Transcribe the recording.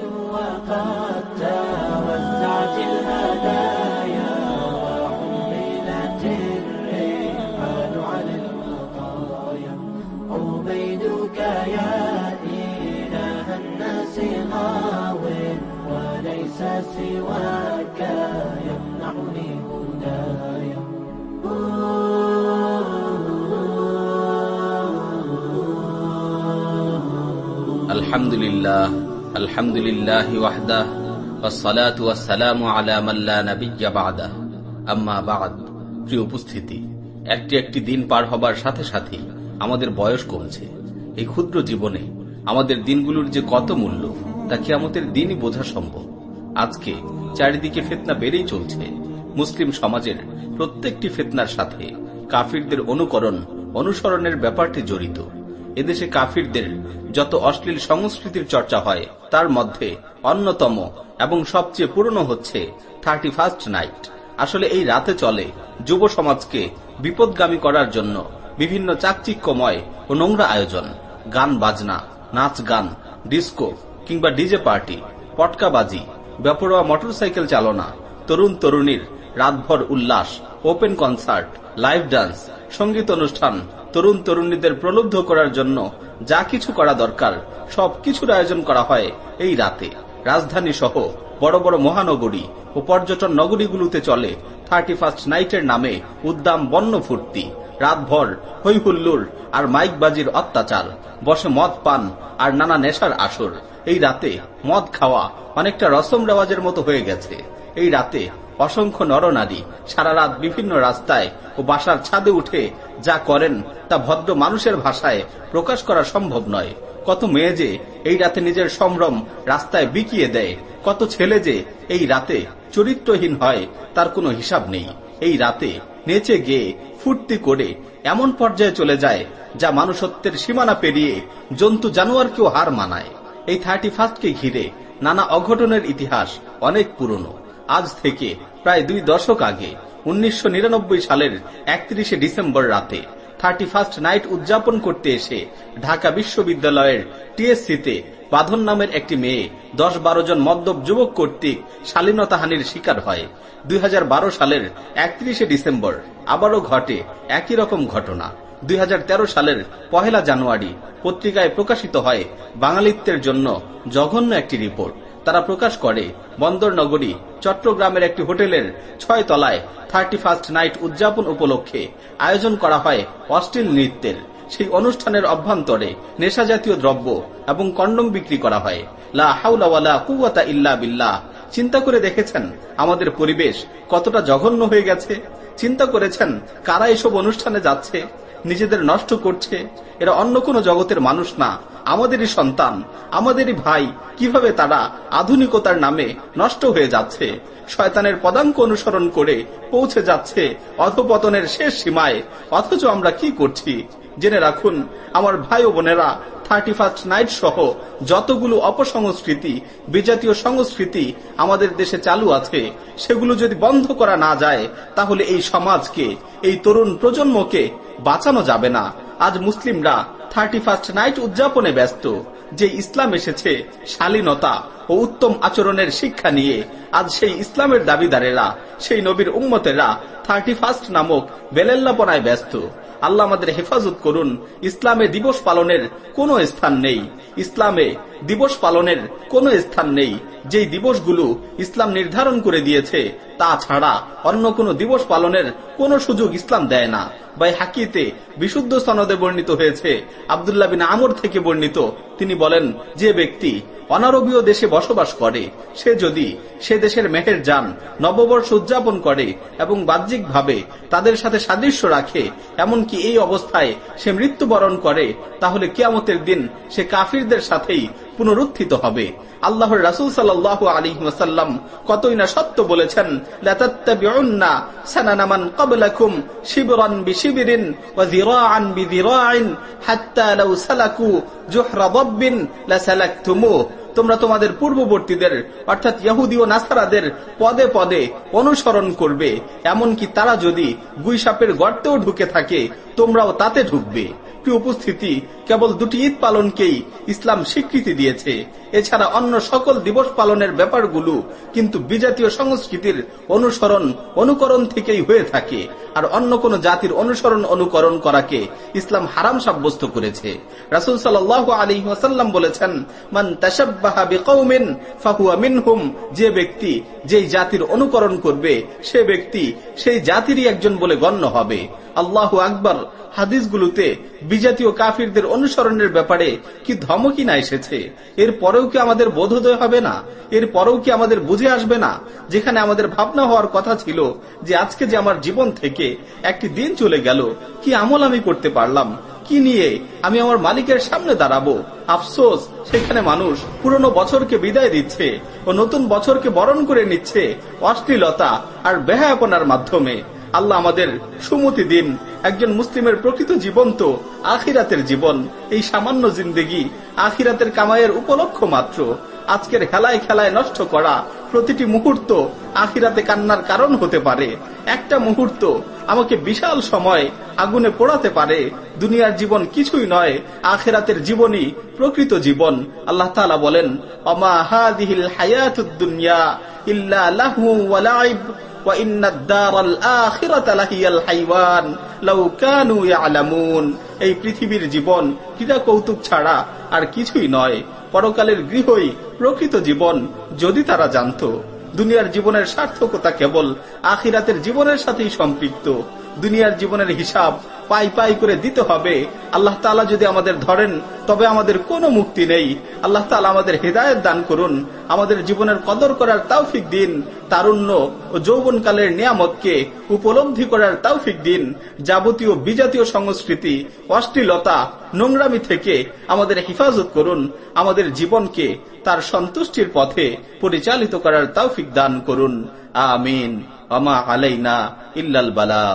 وقد توزعت الهدايا وحملت على المطايا عبيدك يا إله الناس وليس سواك يمنعني هدايا. الحمد لله الحمد لله وحده والصلاة والسلام على من لا نبي بعده أما بعد প্রিয় উপস্থিতি একটি একটি দিন পার হবার সাথে সাথে আমাদের বয়স কমছে এই ক্ষুদ্র জীবনে আমাদের দিনগুলোর যে কত মূল্য তা কি আমাদের দিনই বোঝা সম্ভব আজকে চারিদিকে ফেতনা বেড়েই চলছে মুসলিম সমাজের প্রত্যেকটি ফেতনার সাথে কাফিরদের অনুকরণ অনুসরণের ব্যাপারটি জড়িত এদেশে কাফিরদের যত অশ্লীল সংস্কৃতির চর্চা হয়, তার মধ্যে অন্যতম এবং সবচেয়ে পুরনো হচ্ছে থার্টি ফার্স্ট নাইট আসলে এই রাতে চলে যুব সমাজকে বিপদগামী করার জন্য বিভিন্ন চাকচিক্যময় ও নোংরা আয়োজন। গান বাজনা, নাচ গান, ডিস্কো কিংবা ডিজে পার্টি, পটকাবাজি, বেপরোয়া মোটরসাইকেল চালনা, তরুণ তরুণীর রাতভর উল্লাস, ওপেন কনসার্ট, লাইভ ডান্স, সংগীত অনুষ্ঠান তরুণ তরুণীদের প্রলুব্ধ করার জন্য যা কিছু করা দরকার, সব কিছুর আয়োজন করা হয় এই রাতে। রাজধানী সহ বড় বড় মহানগরী ও পর্যটন নগরীগুলোতে চলে থার্টি ফার্স্ট নাইটের নামে উদ্দাম বন্য ফুর্তি, রাতভর হৈহুল্লুর আর মাইকবাজির অত্যাচার, বসে মদ পান আর নানা নেশার আসর। এই রাতে মদ খাওয়া অনেকটা রসম রেওয়াজের মতো হয়ে গেছে। এই রাতে অসংখ্য নরনারী সারা রাত বিভিন্ন রাস্তায় ও বাসার ছাদে উঠে যা করেন তা ভদ্র মানুষের ভাষায় প্রকাশ করা সম্ভব নয়। কত মেয়ে যে এই রাতে নিজের সম্ভ্রম রাস্তায় বিকিয়ে দেয়, কত ছেলে যে এই রাতে চরিত্রহীন হয়, তার কোনো হিসাব নেই। এই রাতে নেচে গেয়ে ফুর্তি করে এমন পর্যায়ে চলে যায়, যা মানুষত্বের সীমানা পেরিয়ে জন্তু জানোয়ারকেও হার মানায়। এই থার্টি ফার্স্টকে ঘিরে নানা অঘটনের ইতিহাস অনেক পুরনো। আজ থেকে প্রায় দুই দশক আগে উনিশশো নিরানব্বই সালের একত্রিশে ডিসেম্বর রাতে থার্টি ফার্স্ট নাইট উদযাপন করতে এসে ঢাকা বিশ্ববিদ্যালয়ের টিএসসিতে বাঁধন নামের একটি মেয়ে দশ বারো জন মদ্যপ যুবক কর্তৃক শালীনতাহানির শিকার হয়। দুই হাজার বারো সালের একত্রিশে ডিসেম্বর আবারও ঘটে একই রকম ঘটনা। দুই হাজার তেরো সালের পহেলা জানুয়ারি পত্রিকায় প্রকাশিত হয় বাঙালিত্বের জন্য জঘন্য একটি রিপোর্ট। তারা প্রকাশ করে। বন্দর নগরী, চট্টগ্রামের একটি হোটেলের ছয় তলায় থার্টি ফার্স্ট নাইট উদযাপন উপলক্ষে আয়োজন করা হয় অশ্লীল নৃত্যের। সেই অনুষ্ঠানের অভ্যন্তরে নেশা জাতীয় দ্রব্য এবং কন্ডম বিক্রি করা হয়। লা হাউলা কুয়াতা ইল্লা বিল্লাহ। চিন্তা করে দেখেছেন আমাদের পরিবেশ কতটা জঘন্য হয়ে গেছে? চিন্তা করেছেন কারা এসব অনুষ্ঠানে যাচ্ছে? নিজেদের নষ্ট করছে? এরা অন্য কোনো জগতের মানুষ না। আমাদেরই সন্তান, আমাদেরই ভাই, কীভাবে তারা আধুনিকতার নামে নষ্ট হয়ে যাচ্ছে? শয়তানের পদাঙ্ক অনুসরণ করে পৌঁছে যাচ্ছে অধপতনের শেষ সীমায়। অথচ আমরা কি করছি? জেনে রাখুন, আমার ভাই ও বোনেরা থার্টি ফার্স্ট নাইট সহ যতগুলো অপসংস্কৃতি, বিজাতীয় সংস্কৃতি আমাদের দেশে চালু আছে, সেগুলো যদি বন্ধ করা না যায়, তাহলে এই সমাজকে, এই তরুণ প্রজন্মকে বাঁচানো যাবে না। আজ মুসলিমরা থার্টি ফার্স্ট নাইট উদযাপনে ব্যস্ত, যে ইসলাম এসেছে শালীনতা ও উত্তম আচরণের শিক্ষা নিয়ে। আজ সেই ইসলামের দাবিদারেরা, সেই নবীর উম্মতেরা থার্টি ফার্স্ট নামক বেলেল্লাপনায় ব্যস্ত। আল্লাহ আমাদের হেফাজত করুন, ইসলামে দিবস পালনের কোনো স্থান নেই। ইসলামে দিবস পালনের কোনো স্থান নেই। যেই দিবসগুলো ইসলাম নির্ধারণ করে দিয়েছে তা ছাড়া অন্য কোনো দিবস পালনের কোনো সুযোগ ইসলাম দেয় না। বাই হাকিতে বিশুদ্ধ সনদে বর্ণিত হয়েছে। আবদুল্লাহ বিন আমর থেকে বর্ণিত। তিনি বলেন, যে ব্যক্তি অনারবীয় দেশে বসবাস করে, সে যদি সে দেশের মেহের যান, নববর্ষ উদযাপন করে এবং বাহ্যিকভাবে তাদের সাথে সাদৃশ্য রাখে, এমনকি এই অবস্থায় সে মৃত্যুবরণ করে, তাহলে কিয়ামতের দিন সে কাফিরদের সাথেই পুনরুত্থিত হবে। আল্লাহর রাসুল সাল্লাহ আলী ওয়াসাল্লাম কতই না সত্য বলেছেন তোমরা তোমাদের পূর্ববর্তীদের, অর্থাৎ ইহুদি ও নাসারাদের পদে পদে অনুসরণ করবে। এমনকি তারা যদি গুইসাপের গর্তেও ঢুকে থাকে, তোমরাও তাতে ঢুকবে। প্রিয় উপস্থিতি কেবল দুটি ঈদ পালনকেই ইসলাম স্বীকৃতি দিয়েছে। এছাড়া অন্য সকল দিবস পালনের ব্যাপারগুলো কিন্তু বিজাতীয় সংস্কৃতির অনুসরণ, অনুকরণ থেকেই হয়ে থাকে। আর অন্য কোন জাতির অনুসরণ অনুকরণ করাকে ইসলাম হারাম সাব্যস্ত করেছে। রাসুল সাল আলী ওয়াসাল্লাম বলেছেন, মান তাসাব্বাহা ফাহুয়া মিনহুম যে ব্যক্তি যেই জাতির অনুকরণ করবে, সে ব্যক্তি সেই জাতিরই একজন বলে গণ্য হবে। আল্লাহ আকবর, হাদিসগুলোতে বিজাতীয় কাফিরদের অনুসরণের ব্যাপারে কি ধমকি না এসেছে? এর পরেও কি আমাদের বোধোদয় হবে না? এর পরেও কি আমাদের বুঝে আসবে না? যেখানে আমাদের ভাবনা হওয়ার কথা ছিল যে আজকে যে আমার জীবন থেকে একটি দিন চলে গেল, কি আমল আমি করতে পারলাম? কি নিয়ে আমি আমার মালিকের সামনে দাঁড়াবো? আফসোস, সেখানে মানুষ পুরনো বছরকে বিদায় দিচ্ছে ও নতুন বছরকে বরণ করে নিচ্ছে অশ্লীলতা আর বেহায়াপনার মাধ্যমে। আল্লাহ আমাদের সুমতি দিন, একজন মুসলিমের প্রকৃত জীবন তো আখিরাতের জীবন, এই সামান্য জিন্দেগি আখিরাতের কামাইয়ের উপলক্ষ মাত্র। আজকের খেলায় খেলায় নষ্ট করা প্রতিটি মুহূর্ত আখিরাতে কান্নার কারণ হতে পারে। একটা মুহূর্ত আমাকে বিশাল সময় আগুনে পোড়াতে পারে। দুনিয়ার জীবন কিছুই নয়, আখেরাতের জীবনই প্রকৃত জীবন। আল্লাহ তালা বলেন, অমা হাদিহিল হায়াতুদ দুনিয়া ইল্লা লাহু এই পৃথিবীর জীবন ক্রীড়া কৌতুক ছাড়া আর কিছুই নয়, পরকালের গৃহই প্রকৃত জীবন, যদি তারা জানত। দুনিয়ার জীবনের সার্থকতা কেবল আখিরাতের জীবনের সাথেই সম্পৃক্ত। দুনিয়ার জীবনের হিসাব পাই পাই করে দিতে হবে। আল্লাহ তালা যদি আমাদের ধরেন, তবে আমাদের কোনো মুক্তি নেই। আল্লাহ তালা আমাদের হৃদায়ত দান করুন, আমাদের জীবনের কদর করার তাওফিক দিন, তারুণ্য ও যৌবনকালের নিয়ামতকে উপলব্ধি করার তাওফিক দিন, যাবতীয় বিজাতীয় সংস্কৃতি, অশ্লীলতা, নোংরামি থেকে আমাদের হেফাজত করুন, আমাদের জীবনকে তার সন্তুষ্টির পথে পরিচালিত করার তৌফিক দান করুন। আমিন। আমা আলাইনা ইল্লাল বালাগ।